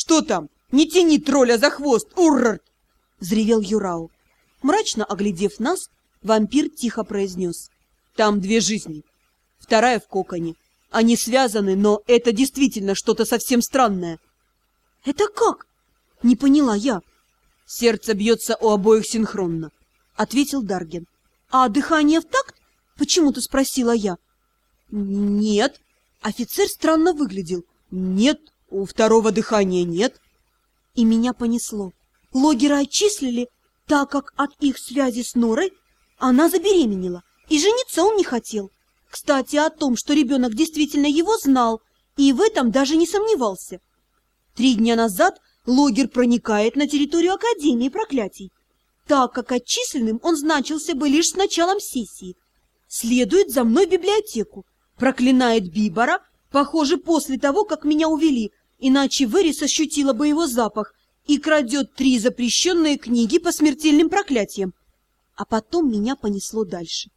Что там? Не тяни тролля за хвост, уррр! Взревел Юрау. Мрачно оглядев нас, вампир тихо произнес. Там две жизни. Вторая в коконе. Они связаны, но это действительно что-то совсем странное. Это как? Не поняла я. Сердце бьется у обоих синхронно, ответил Дарген. А дыхание в такт? Почему-то спросила я. Нет. Офицер странно выглядел. Нет, у второго дыхания нет. И меня понесло. Логера отчислили, так как от их связи с Норой она забеременела, и жениться он не хотел. Кстати, о том, что ребенок действительно его знал, и в этом даже не сомневался. Три дня назад Логер проникает на территорию Академии проклятий, так как отчисленным он значился бы лишь с началом сессии. Следует за мной в библиотеку, проклинает Бибора, похоже, после того, как меня увели, иначе Верис ощутила бы его запах и крадет три запрещенные книги по смертельным проклятиям. А потом меня понесло дальше.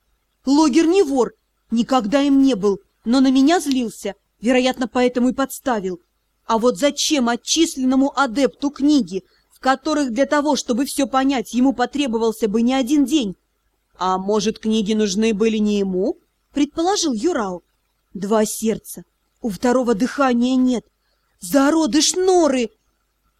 Логер не вор, никогда им не был, но на меня злился, вероятно, поэтому и подставил. А вот зачем отчисленному адепту книги, в которых для того, чтобы все понять, ему потребовался бы не один день? А может, книги нужны были не ему? Предположил Юрау. Два сердца. У второго дыхания нет. Зародыш норы!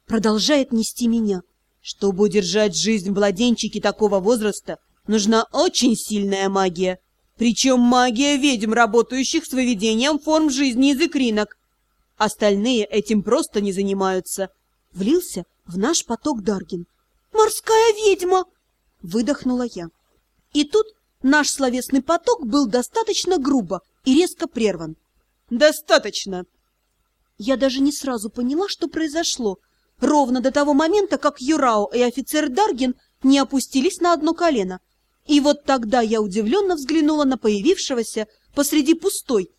Продолжает нести меня. Чтобы удержать жизнь в такого возраста, нужна очень сильная магия. Причем магия ведьм, работающих с выведением форм жизни из икринок. Остальные этим просто не занимаются. Влился в наш поток Даргин. «Морская ведьма!» — выдохнула я. И тут наш словесный поток был достаточно грубо и резко прерван. «Достаточно!» Я даже не сразу поняла, что произошло, ровно до того момента, как Юрао и офицер Даргин не опустились на одно колено — и вот тогда я удивленно взглянула на появившегося посреди пустой,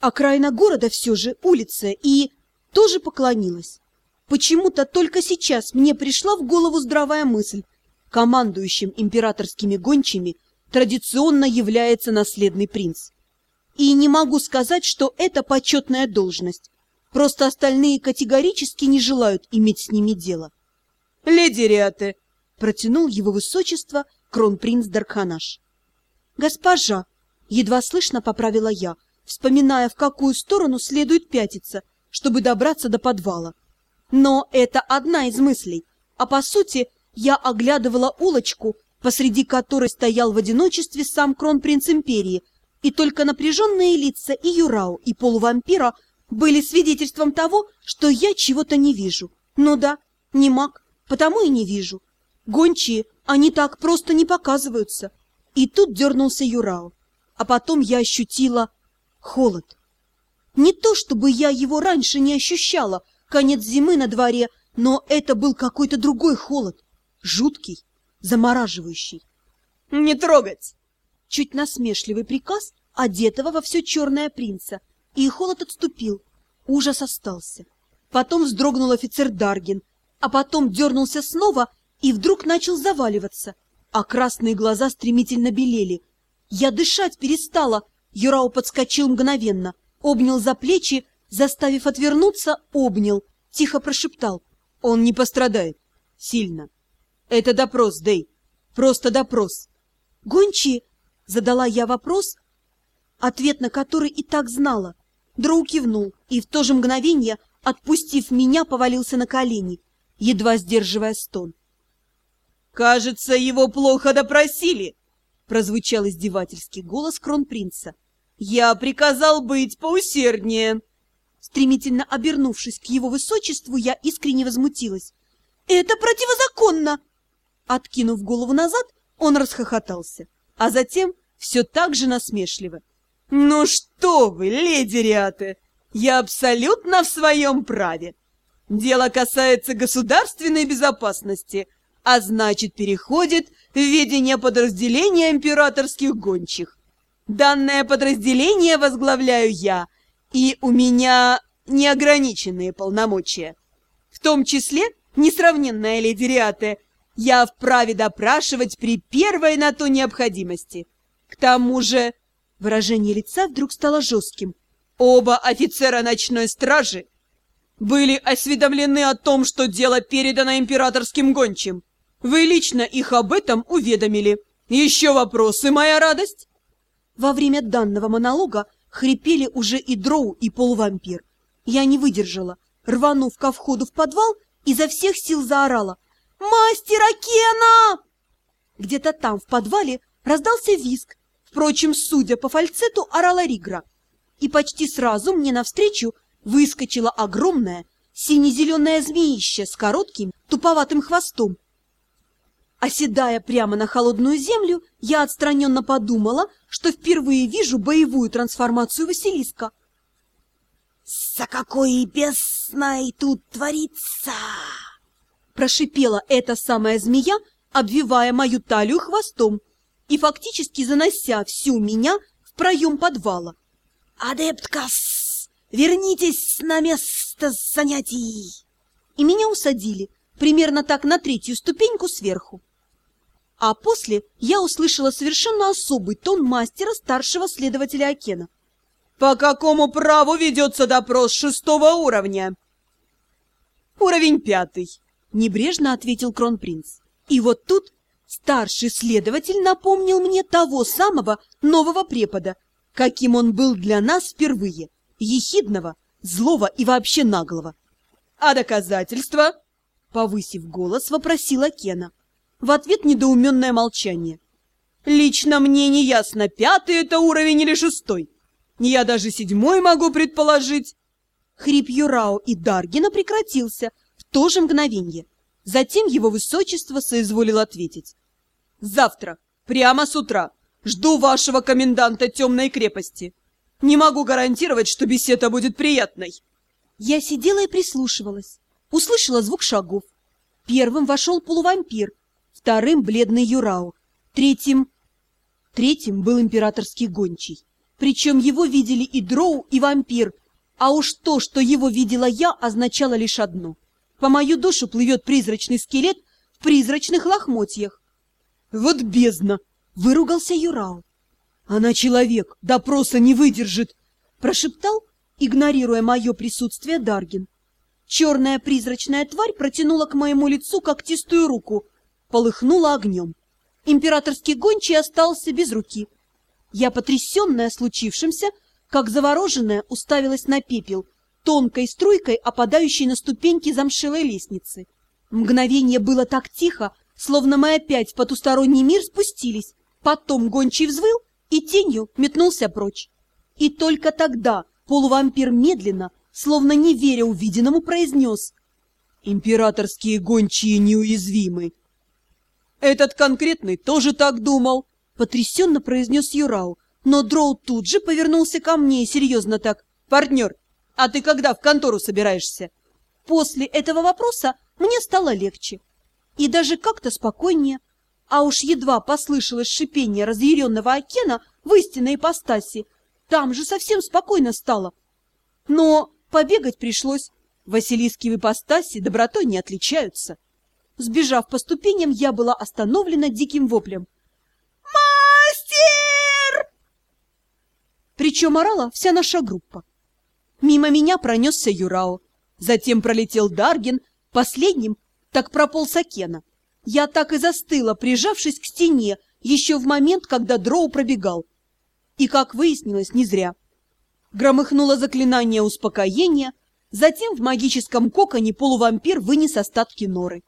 окраина города все же, улица, и тоже поклонилась. Почему-то только сейчас мне пришла в голову здравая мысль. Командующим императорскими гончими традиционно является наследный принц. И не могу сказать, что это почетная должность. Просто остальные категорически не желают иметь с ними дело. «Леди Риате!» — протянул его высочество — кронпринц Дарханаш. «Госпожа!» — едва слышно поправила я, вспоминая, в какую сторону следует пятиться, чтобы добраться до подвала. Но это одна из мыслей, а по сути я оглядывала улочку, посреди которой стоял в одиночестве сам кронпринц империи, и только напряженные лица и Юрау, и полувампира были свидетельством того, что я чего-то не вижу. Ну да, не маг, потому и не вижу. Гончие они так просто не показываются. И тут дернулся Юрау. А потом я ощутила холод. Не то, чтобы я его раньше не ощущала, конец зимы на дворе, но это был какой-то другой холод, жуткий, замораживающий. «Не трогать!» Чуть насмешливый приказ одетого во все черное принца, и холод отступил, ужас остался. Потом вздрогнул офицер Даргин, а потом дернулся снова и вдруг начал заваливаться, а красные глаза стремительно белели. Я дышать перестала. Юрау подскочил мгновенно, обнял за плечи, заставив отвернуться, обнял, тихо прошептал. Он не пострадает. Сильно. Это допрос, Дэй. Просто допрос. Гончи, задала я вопрос, ответ на который и так знала. Дроу кивнул и в то же мгновение, отпустив меня, повалился на колени, едва сдерживая стон. «Кажется, его плохо допросили!» — прозвучал издевательский голос кронпринца. «Я приказал быть поусерднее!» Стремительно обернувшись к его высочеству, я искренне возмутилась. «Это противозаконно!» Откинув голову назад, он расхохотался, а затем все так же насмешливо. «Ну что вы, леди Риаты, я абсолютно в своем праве. Дело касается государственной безопасности» а значит переходит в ведение подразделения императорских гончих. Данное подразделение возглавляю я, и у меня неограниченные полномочия. В том числе, несравненная леди Риате, я вправе допрашивать при первой на то необходимости. К тому же, выражение лица вдруг стало жестким. Оба офицера ночной стражи были осведомлены о том, что дело передано императорским гончим. Вы лично их об этом уведомили. Еще вопросы, моя радость?» Во время данного монолога хрипели уже и дроу, и полувампир. Я не выдержала, рванув ко входу в подвал, изо всех сил заорала «Мастер Акена!» Где-то там, в подвале, раздался визг. Впрочем, судя по фальцету, орала Ригра. И почти сразу мне навстречу выскочила огромная сине-зеленая змеища с коротким туповатым хвостом. Оседая прямо на холодную землю, я отстраненно подумала, что впервые вижу боевую трансформацию Василиска. «За какой бесной тут творится!» Прошипела эта самая змея, обвивая мою талию хвостом и фактически занося всю меня в проем подвала. «Адепткас, вернитесь на место занятий!» И меня усадили, примерно так на третью ступеньку сверху. А после я услышала совершенно особый тон мастера старшего следователя Акена. «По какому праву ведется допрос шестого уровня?» «Уровень пятый», — небрежно ответил кронпринц. И вот тут старший следователь напомнил мне того самого нового препода, каким он был для нас впервые, ехидного, злого и вообще наглого. «А доказательства?» — повысив голос, вопросила Кена. В ответ недоуменное молчание. «Лично мне не ясно, пятый это уровень или шестой. Я даже седьмой могу предположить». Хрип Юрао и Даргина прекратился в то же мгновенье. Затем его высочество соизволил ответить. «Завтра, прямо с утра, жду вашего коменданта темной крепости. Не могу гарантировать, что беседа будет приятной». Я сидела и прислушивалась. Услышала звук шагов. Первым вошел полувампир, вторым — бледный Юрау, третьим... Третьим был императорский гончий. Причем его видели и дроу, и вампир, а уж то, что его видела я, означало лишь одно — по мою душу плывет призрачный скелет в призрачных лохмотьях. Вот бездна! Выругался Юрау. Она человек, допроса не выдержит, прошептал, игнорируя мое присутствие Даргин. Черная призрачная тварь протянула к моему лицу когтистую руку, полыхнула огнем. Императорский гончий остался без руки. Я, потрясенная случившимся, как завороженная, уставилась на пепел — тонкой струйкой, опадающей на ступеньки замшелой лестницы. Мгновение было так тихо, словно мы опять в потусторонний мир спустились. Потом гончий взвыл и тенью метнулся прочь. И только тогда полувампир медленно, словно не веря увиденному, произнес «Императорские гончие неуязвимы». «Этот конкретный тоже так думал», — потрясенно произнес Юрау. Но Дроу тут же повернулся ко мне и серьезно так. «Партнер, а ты когда в контору собираешься? После этого вопроса мне стало легче. И даже как-то спокойнее. А уж едва послышалось шипение разъяренного окена в истинной ипостаси, там же совсем спокойно стало. Но побегать пришлось. Василиски в ипостаси добротой не отличаются. Сбежав по ступеням, я была остановлена диким воплем. «Мастер!» Причем орала вся наша группа. Мимо меня пронесся Юрао. Затем пролетел Даргин, последним так прополз Акена. Я так и застыла, прижавшись к стене, еще в момент, когда Дроу пробегал. И, как выяснилось, не зря. Громыхнуло заклинание успокоения, затем в магическом коконе полувампир вынес остатки норы.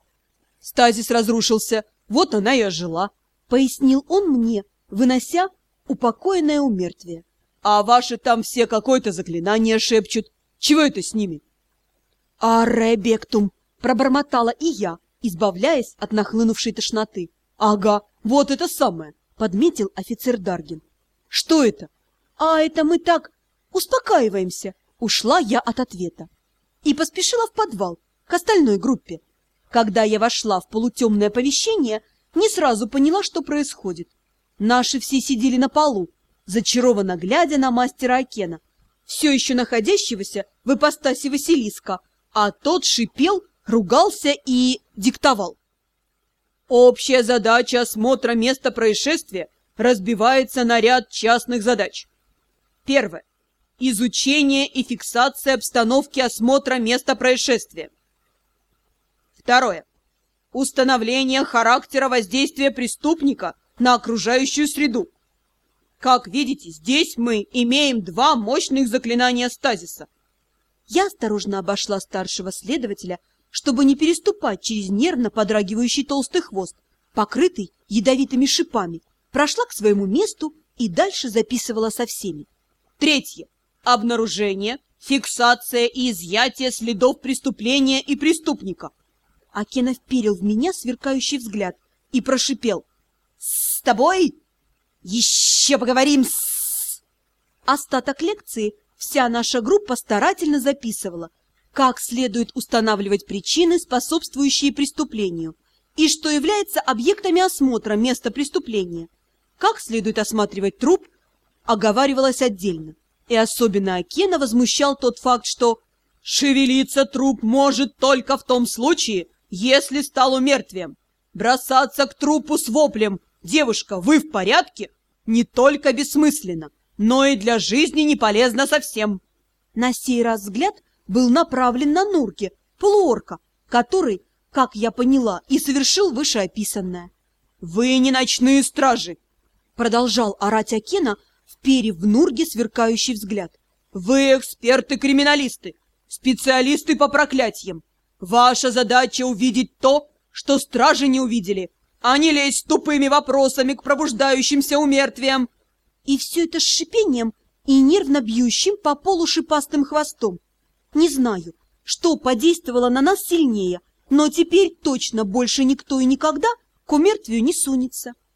Стазис разрушился, вот она и ожила, пояснил он мне, вынося упокоенное умертвие. А ваши там все какое-то заклинание шепчут. Чего это с ними? Аребектум, пробормотала и я, избавляясь от нахлынувшей тошноты. Ага, вот это самое, подметил офицер Даргин. Что это? А это мы так успокаиваемся. Ушла я от ответа. И поспешила в подвал, к остальной группе. Когда я вошла в полутемное помещение, не сразу поняла, что происходит. Наши все сидели на полу, зачарованно глядя на мастера Акена, все еще находящегося в ипостаси Василиска, а тот шипел, ругался и диктовал. Общая задача осмотра места происшествия разбивается на ряд частных задач. Первое. Изучение и фиксация обстановки осмотра места происшествия. Второе. Установление характера воздействия преступника на окружающую среду. Как видите, здесь мы имеем два мощных заклинания стазиса. Я осторожно обошла старшего следователя, чтобы не переступать через нервно подрагивающий толстый хвост, покрытый ядовитыми шипами, прошла к своему месту и дальше записывала со всеми. Третье. Обнаружение, фиксация и изъятие следов преступления и преступника. Акена вперил в меня сверкающий взгляд и прошипел. «С тобой еще поговорим с...» Остаток лекции вся наша группа старательно записывала, как следует устанавливать причины, способствующие преступлению, и что является объектами осмотра места преступления, как следует осматривать труп, оговаривалось отдельно. И особенно Акена возмущал тот факт, что «шевелиться труп может только в том случае, если стал умертвием. Бросаться к трупу с воплем «Девушка, вы в порядке?» не только бессмысленно, но и для жизни не полезно совсем. На сей раз взгляд был направлен на Нурке, полуорка, который, как я поняла, и совершил вышеописанное. «Вы не ночные стражи!» Продолжал орать Акена, вперев в Нурге сверкающий взгляд. «Вы эксперты-криминалисты, специалисты по проклятиям. Ваша задача увидеть то, что стражи не увидели, а не лезть тупыми вопросами к пробуждающимся умертвиям. И все это с шипением и нервно бьющим по полу шипастым хвостом. Не знаю, что подействовало на нас сильнее, но теперь точно больше никто и никогда к умертвию не сунется.